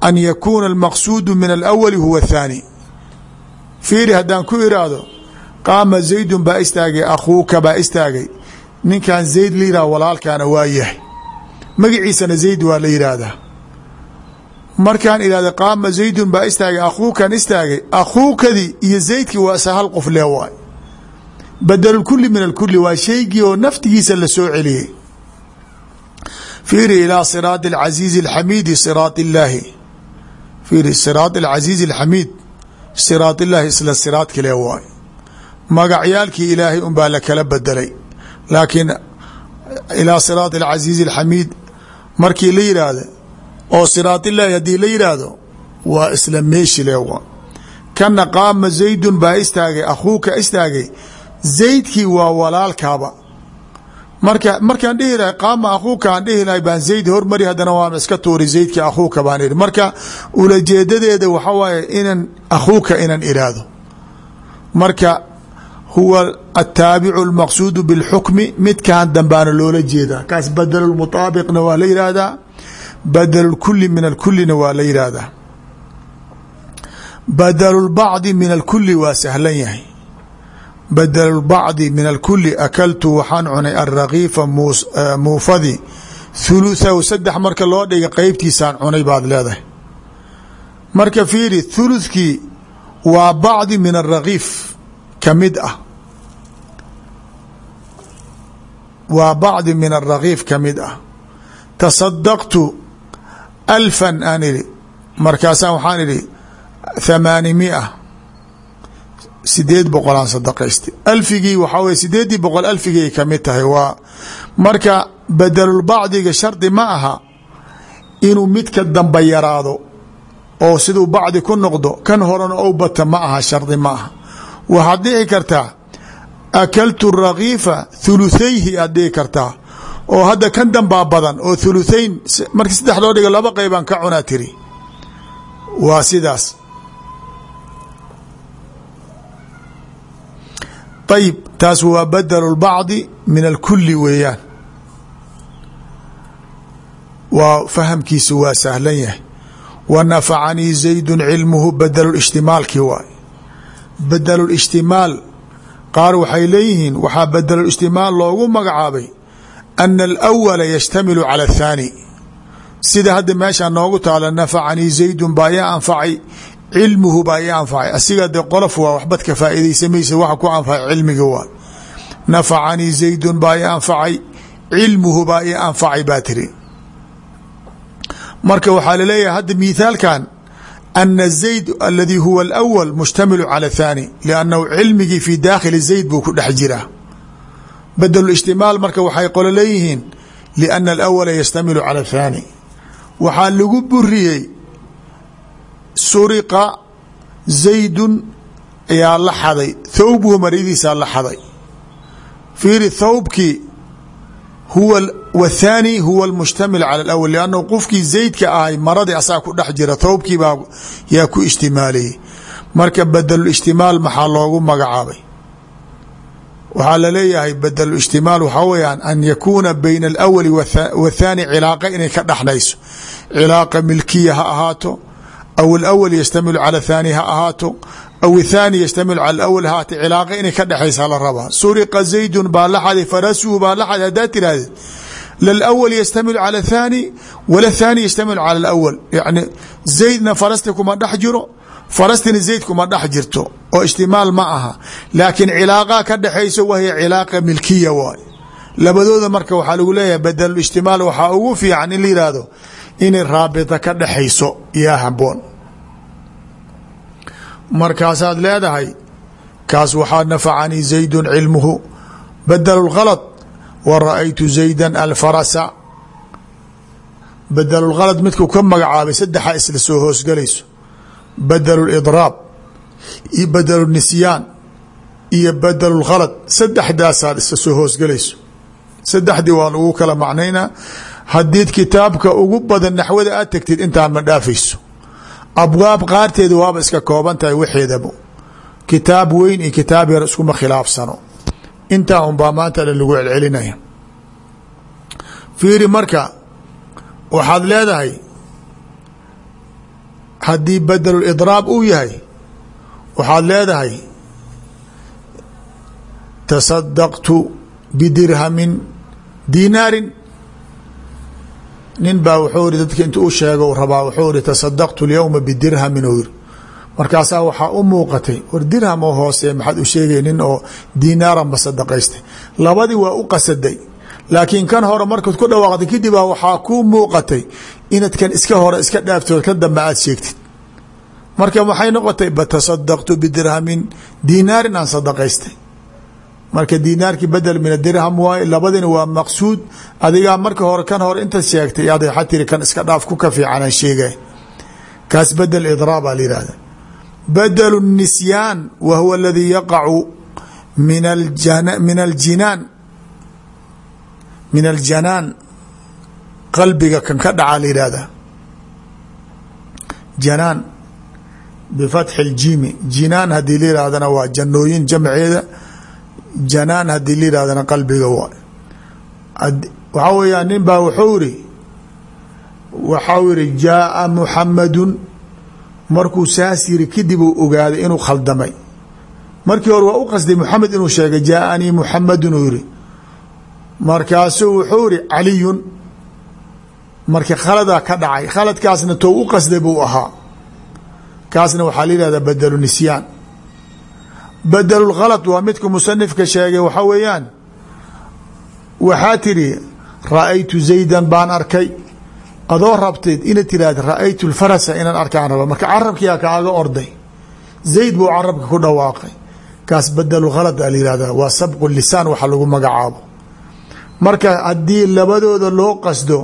Speaker 1: an yakuuna almaqsuudu min alawali huwa athaani fiiri haddaan ku iraahdo qaama zaydun baa istaagay akhuuka baa istaagay ninkan zayd la walaalkaana waa yahay magaciisana zayd waa la markaan idhahda qaama zaydun baa istaagay akhuukan istaagay akhuukadii iyo zaydkii waa hal qof lee waay badalkuli min alkuli waa shaygii oo naftigiisa la soo celiyey fiiri ilaa siraadi alcasiizi alxamiidi siraad illaahi fiiri siraad alcasiizi alxamiid siraad illaahi isla siraad kale waay. Magacyaalkii ilaahay unbaa la kala bedelay. Laakiin ilaa siraad alcasiizi alxamiid markii la yidhaahdo oo siraad illaahi haddii la yidhaahdo waa isla meeshi le waa kana qaama zaydun baa istaagay akhuuka istaagay. Zaydkii waa walaalkaaba marka markaan dhihi lahay qaama akhuuka aan dhihi baan zayd hormari haddana waan iska tuuri zaydkii akhuuka baan ihi marka ulajeedadeeda waxa waaye inan akhuuka inan iraahdo. Marka huwa ataabicu almaqsuudu bilxukmi midkan dambaana loola jeedaa. Kaas badel mutaabiqna waa la yihahdaa badel kuli min alkulina waa la yihahdaa badelu lbacdi min alkuli waa sahlan yahay badel lbacdi min alkuli akaltu waxaan cunay alrakiifa muufadi thuluthahu saddex marka loo dhiga qeybtiisaan cunay baad leedahay. Marka fiiri thuluthkii waa bacdi min alrakiif ka mid ah. Waa bacdi min alrakiif ka mid ah. Tasadaqtu alfan aan idhi. Markaasaan waxaan idhi thamaani sideed boqolaan sadaqaystay. Alfigii waxaa weye sideeddii boqol alfigii ka mid tahay waa marka bedelulbacdiga shardi ma aha inuu midka damba yaraado oo siduu bacdi ku noqdo kan horena ou bata ma aha shardi ma aha. Waxaad dhici kartaa akaltu rakiifa thuluthayhi aad dhihi kartaa oo hadda kan dambaa badan oo thuluthayn markii saddex loo dhiga laba qeybaan ka cunaa tiri waa sidaas ayib taas waa badelu lbacdi min alkuli weeyaan waa fahamkiisa waa sahlan yahay wa nafacanii zaydun cilmuhu badelu ishtimaalkii waay badelu ishtimaal qaar waxay leeyihiin waxaa badelu ishtimaal loogu magacaabay ana alawala yashtamilu cala athaani sida hadda meeshaa noogu taala nafacanii zaydun baa ii anfacay cilmuhu baa ii anfacay asiga de qolof waa waxbad ka faa'iidaysamaysa waxa ku anfacay cilmiga waa. Nafacanii zaydun baa ii anfacay cilmuhu baa ii anfacay baa tiri. Marka waxaa la leeyahay hadda mithaalkan ana zayd aladii huwa alawal mushtamilu cala athaani liannahu cilmigii fi daakhili zayd buu ku dhex jiraa. Badelu ishtimaal marka waxay qolo leeyihiin liana alawala yashtamilu cala buriyey suriqa zaydun ayaa la xaday. thawbuhu maradiisaa la xaday. Fiiri thawbkii huwa wthaani huwa lmushtamil cala alawal liannahu qofkii zaydka ahay maradii asaa ku dhex jira. thawbkii baa yaa ku maxaa loogu magacaabay? Waxaa la leeyahay badelu ishtimaal waxaa weyaan an yakuuna bayna alawali wathaani cilaaqa inay ka dhexdhayso cilaaqa milkiya ha aw alawal yashtamilu cala thaani ha ahaato aw ithaani yashtamilu cala alawal ha ahaato cilaaqa inay ka dhexaysa la rabaa suriqa zaydun baa la xaday farasuhu baa la xaday haddaad tirahdid lalawl yastamilu cala athani wala thani yastamilu cala alawal yani zaydna farasti kuma dhex jiro farastina zayd kuma dhex jirto oo ijtimaal ma aha laakiin cilaaqa ka dhexayso wahiya cilaaqa milkiya waay labadooda marka waxaa lagu leeyahay badal ijtimaal waxaa ugu fiican in la yihahdo inay raabita ka dhexayso yaa haboon markaasaad leedahay kaas waxaa nafacanii zaydun cilmuhu badelu lhalad wa ra'aytu zaydan alfarasa. Badelu lhalad midku ka magacaabay saddexa isla soo hoosgalayso. Badelu lidraab iyo badelu nisyaan iyo badelu lhalad saddexdaasaad isla soo hoosgalayso. Saddexdii waa lagu kala macnaynaa haddiid kitaabka ugu badan naxwada aad tegtid intaan ma dhaafayso abwaab qaarteeda waaba iska kooban tahay waxeedaba kitaab weyn iyo kitaab yar iskuma khilaafsano. Intaa unbaa maanta dhan lagu celcelinaya fiiri marka waxaad leedahay haddii badelu idraab uu yahay waxaad leedahay tasadaqtu bidirhamin dinaarin nin baa wuxuu iri dadka intu u sheega rabaa wuxuu iri tasadaqtu lyowma bidirhamin u yiri markaasaa waxaa u muuqatay war dirham oo hoose maxaad u sheegay nin oo dinaaran ba sadaqaystay. Labadii waa u qasaday laakiin kan hore markaad ku dhawaaqday kadib a waxaa kuu muuqatay inaad kan iska hore iska dhaaftood kan dambe sheegtid. Marka waxay noqotay? Batasadaqtu bidirhamin dinaarin aan sadaqaystay marka dinaarkii bedel min adirham waay labadina waa maqsuud. Adigaa marka hore kan hore inta sheegtay ad waxaa tiri kan iska dhaaf ku ka fiicanaan sheegay. Kaas bedel idraab aa la yihahda badelu nisyaan wa huwa aladii yaqacu min min aljinaan min aljanaan qalbiga kan ka dhaca la yihahda janaan. Bifatxi اljiimi jinaan haddii la yihahdana waa janooyin jamceeda janaan haddii la yihahdana qalbiga waa waxaa weeyaa nin baa wuxuu iri waxau iri jaaa muxamadun markuu saas yiri kadib uu ogaaday inuu khaldamay. Markii hore waa u qasday muxamed inuu sheegay jaaanii muxamadun uu yiri markaasuu wuxuu iri caliyun. Marka khaladaa ka dhacay khaladkaasna tou u qasday buu ahaa. Kaasna waxaa la yihahdaa badelu nisyaan badelu lkhalad waa midka musanifka sheegay waxaa weeyaan. Waxaa tidhi ra'aytu zaydan baan arkay. Adoo rabtid inaad tiraahda ra'aytu lfarasa inaan arkaan raba. Marka carabkiyaa kaaga orday. Zayd buu carabka ku dhawaaqay. Kaas badelu khalad a la yihahdaa waa sabqu lisaan waxa lagu magacaabo. Marka haddii labadooda loo qasdo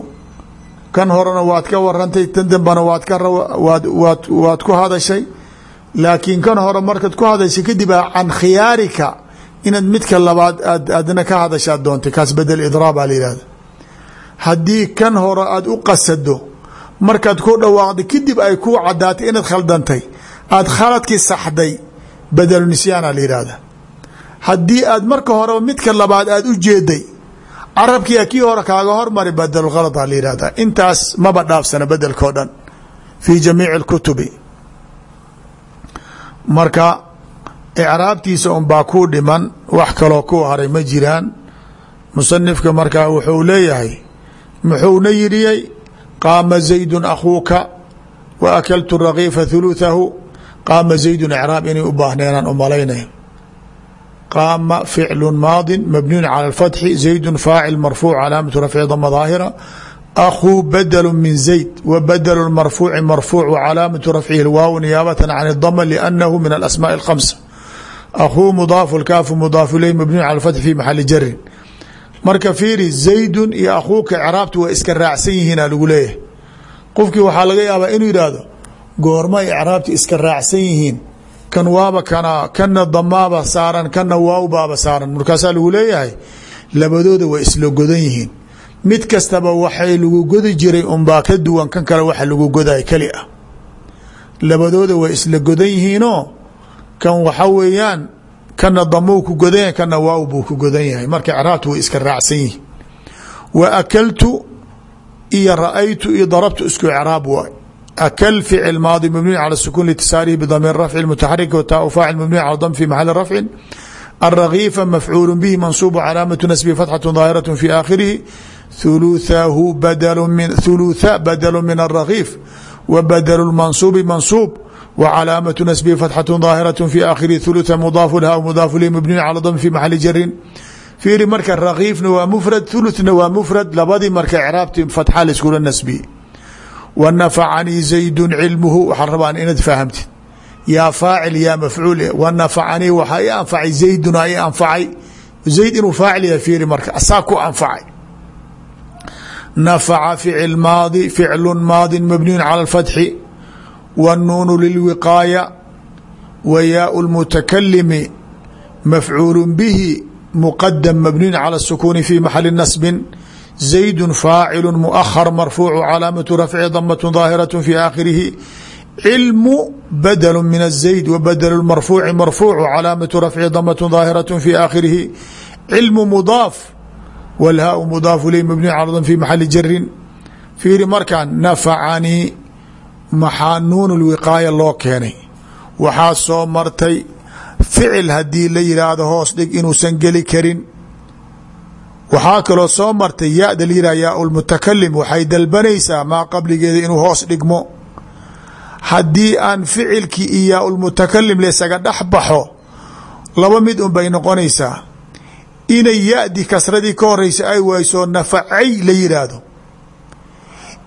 Speaker 1: kan horena waad ka warantay tan dambana waad ku hadashay laakiin kan hore markaad ku hadashay kadib a can khiyaarika midka labaad aad adna ka hadashaad doontay kaas bedel idraab aa la yihahda haddii kan hore aada u qasado markaad ku dhawaaqday kadib ay ku cadaatay inaad khaldantay aada khaladkii saxday bedelu nisyaana la yihahda haddii aad marka horeba midka labaad aada u jeeday carabkia kii hore kaaga hormari badelu khalad aa la yihahda intaas maba dhaafsana bedelkao dhan fii jamiici اlkutubi marka icraabtiisa un baa ku dhiman wax kaloo ku haray ma jiraan. Musanifka markaa wuxuu leeyahay muxuuna yidhiyey? Qaama zaydun akhuuka wa akaltu rakiifa thuluthahu. Qaama zaydun icraab inay u baahneenaan u malaynay qaama ficlu maadin mabniyun cala alfatxi zaydun faacil marfuuc calaamatu rafci dama daahira akhuu badlu min zayd wa badlu marfuuci marfuuc wcalaamatu rafcihi waaw niyaabata can اdama lanahu min alasmaaءi اkhamsa akhuu mudaafu kaafu mudaafu ileyh mabniyu cala fatxi fi maxali jarin marka fiiri zaydun iyo akhuuka icraabtu waa iska raacsan yihiina lagu leeyahay qofkii waxaa laga yaabaa inuu yidhaahdo goorma icraabti iska raacsan yihiin kan waaba kana kana damaaba saaran kana waaw baaba saaran markaasaa lagu leeyahay labadooda waa isla godan yihiin mid kastaba waxay lagu godi jiray unbaa ka duwan kan kale waxa lagu goday keli ah labadooda way isla godan yihiinoo kan waxa weeyaan kana damou ku godan yahay kana waaw buu ku godan yahay marka icraabtu way iska raacsan yihiin wa akaltu iyo ra-aytu iyo darabtu isku icraab waay akl ficil maadi mabniy calى sukun litisaarihi bdamiir rafci mutaxarika wtaa faacil mabniy calى dam fi maxali rafcin الرغيف مفعول به منصوب cلاaمة نسبه فتحة ظاaهرة في آkhirihi thuluthahu badl min thulutha badlu min الrakiif wa badl mansuubi mansuub wa calaamatu nasbihi fatxaة ظaahiraة fi aakhiri thulutha mudaafu lha mudaafu li mabniyu calى dm fi maxali jarin fiiri marka rakiifna waa mufrad thuluthna waa mufrad labadii marka craabti fatxa laiskula nasbiye wa nafacanii zaydu cilmuhu waxaan rabaan inaad fahamtid yaa faacil yaa mafcuul wa nafacanii waxaa i anfacay zayduna i anfacay zayd inuu faacil yahay fiiri marka asaa ku anfacay nafaca ficil maadi ficlu maadi mabniyun cala اlfatxi wاnnuunu lilwiqaaya wa yaau lmutakalimi mafcuulu bihi mqdm mبniي calى الskuun fi maxali nasbi زayd faacilu muأhar marfuucu calaamaةu rafci damaة ظaahiraة fi aakhirihi cilmu badl min الزayd w badl marfuuci marfuucu calaamaةu rafci damaة ظaahiraة fi aakhirihi cilmu mudaaf wlhaau mudaafu ley mabniy calى fi maxali jarin fiiri markaan nafacanii maxaa nuun اlwiqaaya loo keenay waxaa soo martay ficil haddii la yidhaahdo hoos dhig inuusan geli karin waxaa kaloo soo martay ya-da la yihah yaa lmutakalim waxay dalbanaysaa maa qabligeeda inuu hoos dhigmo haddii aan ficilkii iyo yaa lmutakalim laysaga dhex baxo laba mid un noqonaysaa inay ya-di kasradii ka horeysa ay wayso nafacay la yidhaahdo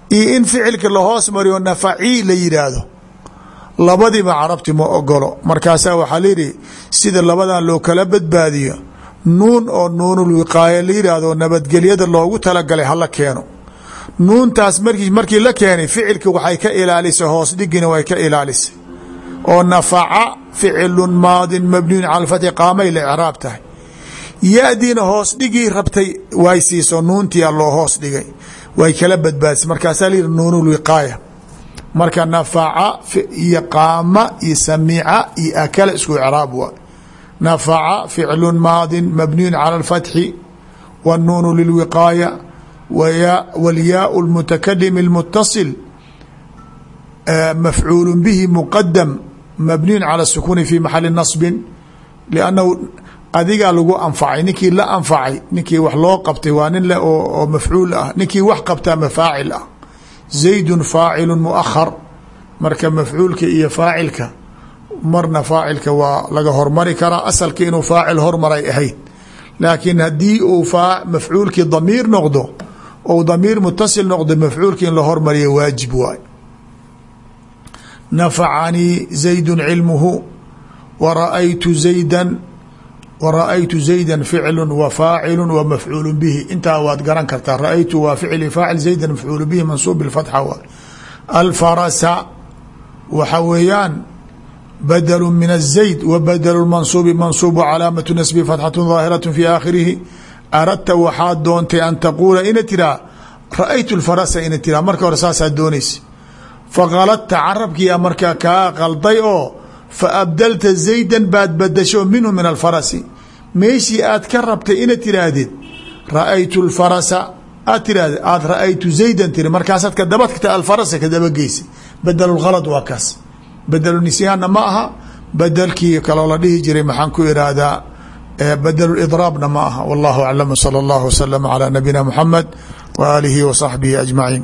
Speaker 1: iyo in ficilka lahoos mariyo nafaci la yidhaahdo labadiiba carabti ma ogolo markaasaa waxaa layihi sida labadan loo kala badbaadiyo nuun oo nuunulwiqaaya la yidhaahdo nabadgelyada loogu talagalay hala keeno. Nuuntaas markii la keenay ficilka waxay ka ilaalisay hoos dhigina way ka ilaalisay. Oo nafaca ficilun maadin mabniyun cala lfatxi qaamay la icraab tahay ya-diina hoos dhigii rabtay way siiso nuuntia loo hoos dhigay way kala badbaadisay markaasaa layihi nuunulwiqaaya marka nafaca iyo qaama iyo samica iyo akala isku icraab waa nafaca ficlu maadin mabniyun cala اlfatxi wاnnuunu lilwiqaaya wاlyaau اlmutakalim اlmutasil mafcuulu bihi muqadam mabniyun cala الsukuuni fi maxali nasbin lannahu adigaa lagu anfacay ninkii la anfacay ninkii wax loo qabtay waa nin oo mafcuul ah ninkii wax qabtaa mafaacil ah. زayd faacilu muahar marka mafcuulka iyo faacilka marna faacilka waa laga hormari karaa asalka inuu faacil hormaray ahayd. Laakiin haddii uu mafcuulkii damiir noqdo ou damiir mutasil noqdo mafcuulka in la hormariya waajib waay. Nafacanii zaydu cilmuhu waraaytu zayda wara-aytu zayda ficlu wa faacilu wa mafcuulu bihi intaa waad garan kartaa ra-aytu waa ficli faacil zayda mafcuulu bihi mansuub bifatxa waay alfarasa waxa weeyaan badlu min الzayd wa badlu mansuubi mansuub calaamatu nasbi fatxatu ظaahiraة fi aakhirihi aradta waxaad doontay an taquula ina tiraa ra-aytu اfarasa ina tiraa marka hore saasaa doonaysa fakaladta carabkiia markaa kaa qalday oo faabdalta zaydan baad badasho minhu min alfarasi meeshii aad ka rabtay inaad tiraahdid ra'aytu alfarasa aad tirahdid aad ra'aytu zaydan tiri markaasaad kadabata alfarasa kadabageysa bedelulkhalad waa kaas bedelnisyaanna ma aha bedelkii kaloo la dhihi jiray maxaan ku irahdaa bedelulidraabna ma aha wallahu aclam sala allahu wasalama calaa nabiyina muxamed wa aalihi wa saxbihi ajmaciin